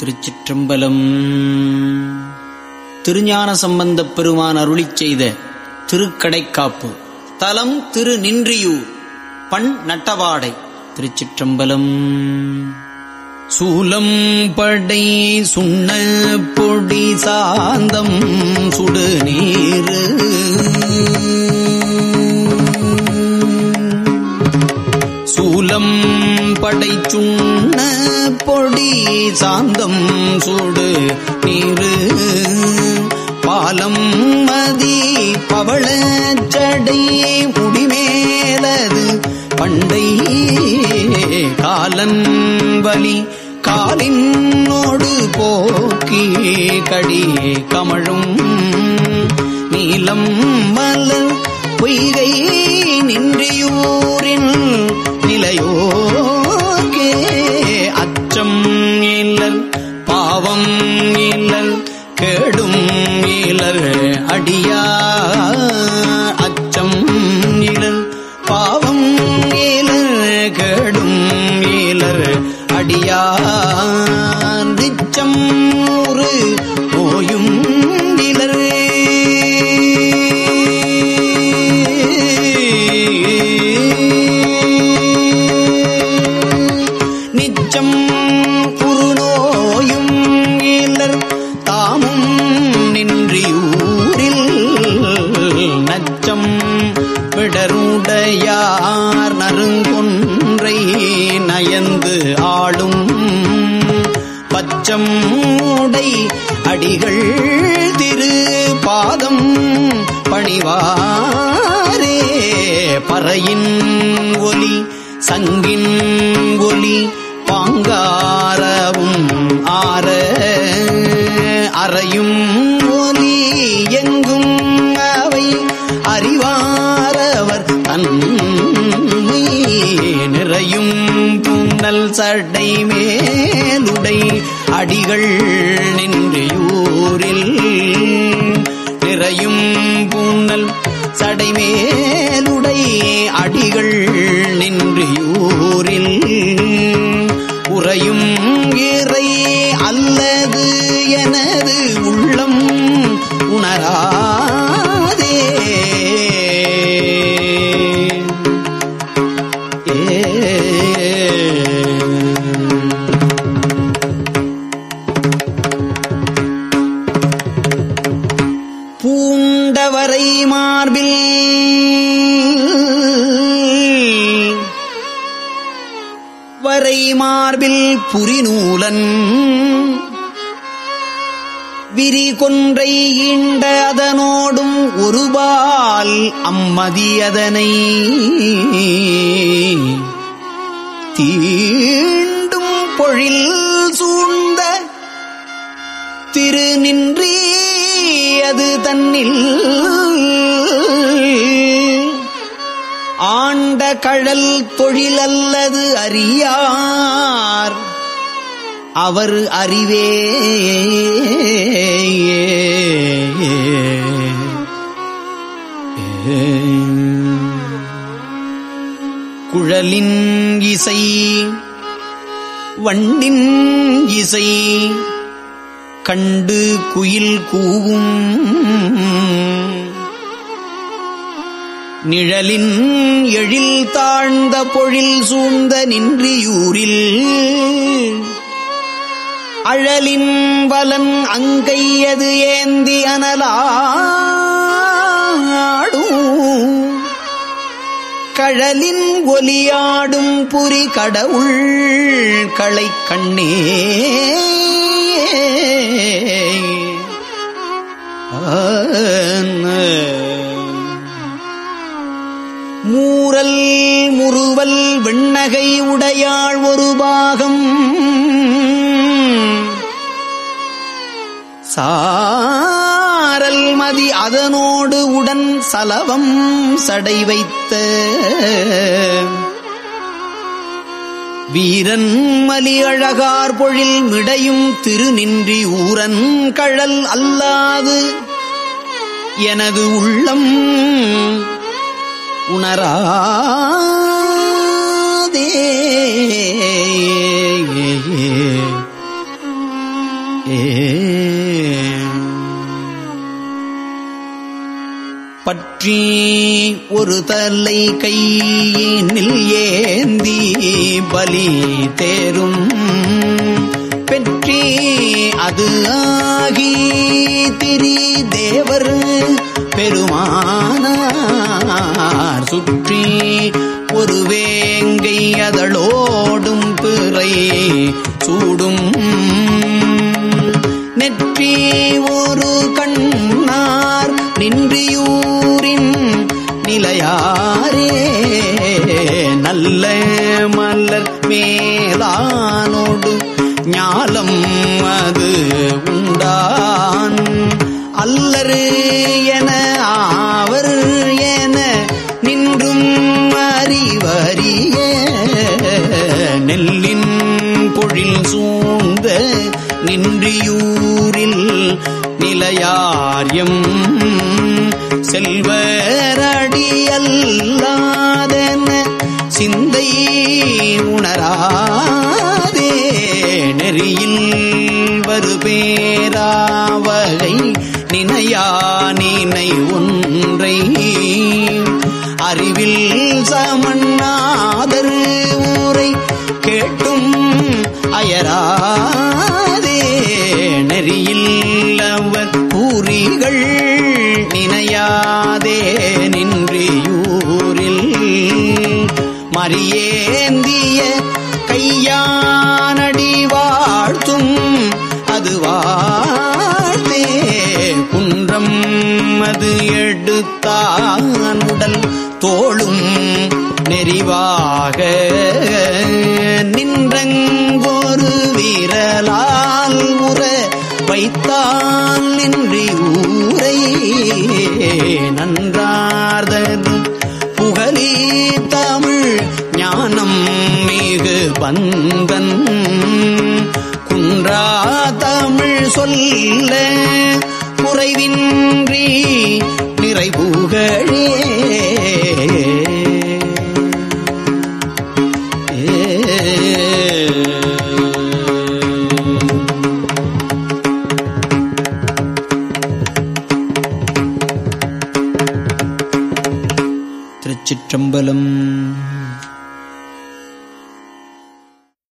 திருச்சிற்றம்பலம். திருஞான சம்பந்தப் பெருமான் அருளி செய்த திருக்கடைக்காப்பு. தலம் திரு நின்றியூர் பண் நட்டவாடை திருச்சிற்றம்பலம். சூலம் படை சுண்ண பொடி சாந்தம் சுடுநீர் சூலம் படை சுண்ண சாந்தம் சூடு நீரு. பாலம் மதி பவளச்சடை முடிமேலது பண்டை காலன் வலி காலினோடு போக்கி கடி கமழும். நீலம் மலர் பொய்கை கேடும் மீலர் அடியாந்திச்சம் ஒரு ஓயும் நிச்சம் புருநோயும் இலர் தாமும் நின்றியூரில் நச்சம் விடருடையார் நறுங்கொன்றை அச்சம் உடை அடிகள் திரு பாதம் பணிவாரே. பறையின் ஒலி சங்கின் ஒலி பாங்காரவும் ஆற அறையும் ஒலி எங்கும் அவை அறிவாரவர் தன் நிறையும் புன்னல் சடை மேலுடை அடிகள் நின்றியூரில் நிறையும் புன்னல் சடைமேலுடை வரை மார்பில் புரிநூலன். விரி கொன்றை ஈண்ட அதனோடும் ஒருபால் அம்மதியதனை தீண்டும் பொழில் சூழ்ந்த திரு நின்றி அது தன்னில் கழல் தொழிலல்லது அறியார். அவர் அறிவே. குழலின் இசை வண்டின் இசை கண்டு குயில் கூவும். நிழலின் எழில் தாழ்ந்த பொழில் சூழ்ந்த நின்றியூரில். அழலின் வலன் அங்கையது ஏந்தி அனலாடும். கழலின் ஒலியாடும் புரி கடவுள் களை கண்ணே. ஆ மூரல் முறுவல் வெண்ணகை உடையாள் ஒரு பாகம். சாரல் மதி அதனோடு உடன் சலவம் சடை வைத்த. வீரன் மலி அழகார் பொழில் மிடையும் திருநின்றி ஊரன் கழல் அல்லாது. எனது உள்ளம் உணராதே. பற்றி ஒரு தலை கையினில் ஏந்தி பலி தேரும். பெற்றி அது ஆகி திரி தேவர். பெருமான பெருமானார் சுற்றி ஒரு வேங்கை அதழோடும் பிறை சூடும் நெற்றி ஒரு கண்ணார் நின்றியூரின் நிலையாரே. நல்ல மலர் மேலானோடு ஞாலம் அது உண்டான். அல்லரு என நின்றியூரில் நிலையாரியம். செல்வரடியல்லாதன சிந்தை உணராதே. நெறியில் வருபேராவகை நினையா நினை ஒன்றை. அறிவில் சமன்னாதர் ஊரை கேட்டும் அயரா மறியேந்திய கையானடி வாழ்த்தும் அது வாழ்த்தே. குன்றம் அது எடுத்தான் உடல் தோளும் நெறிவாக நின்றங்கொரு வீரலால் உற வைத்தான். திருச்சிற்றம்பலம்